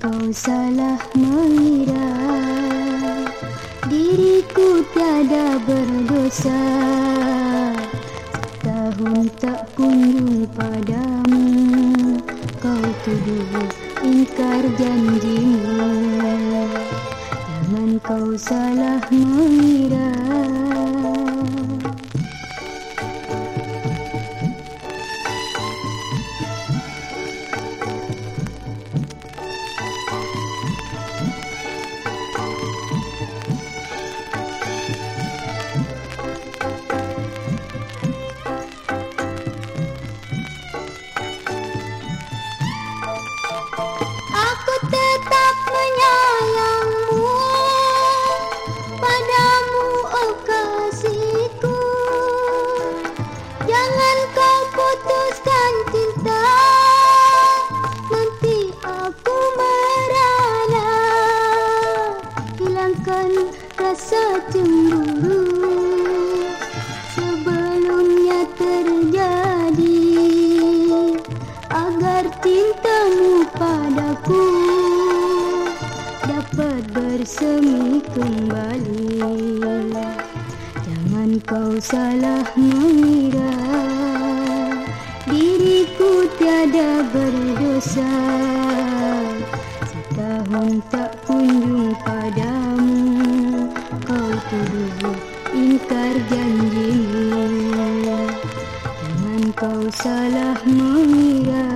Kau salah mengira. Diriku tiada berdosa. Setahun tak kunjung padamu. Kau tuduh ingkar janjimu. Jangan kau salah mengira rasa cemburu sebelumnya terjadi. Agar cintamu padaku dapat bersemi kembali. Jangan kau salah mengira diriku tiada berdosa setahun tak kunjung padamu. Tuduh ingkar janjimu Jangan kau salah mengira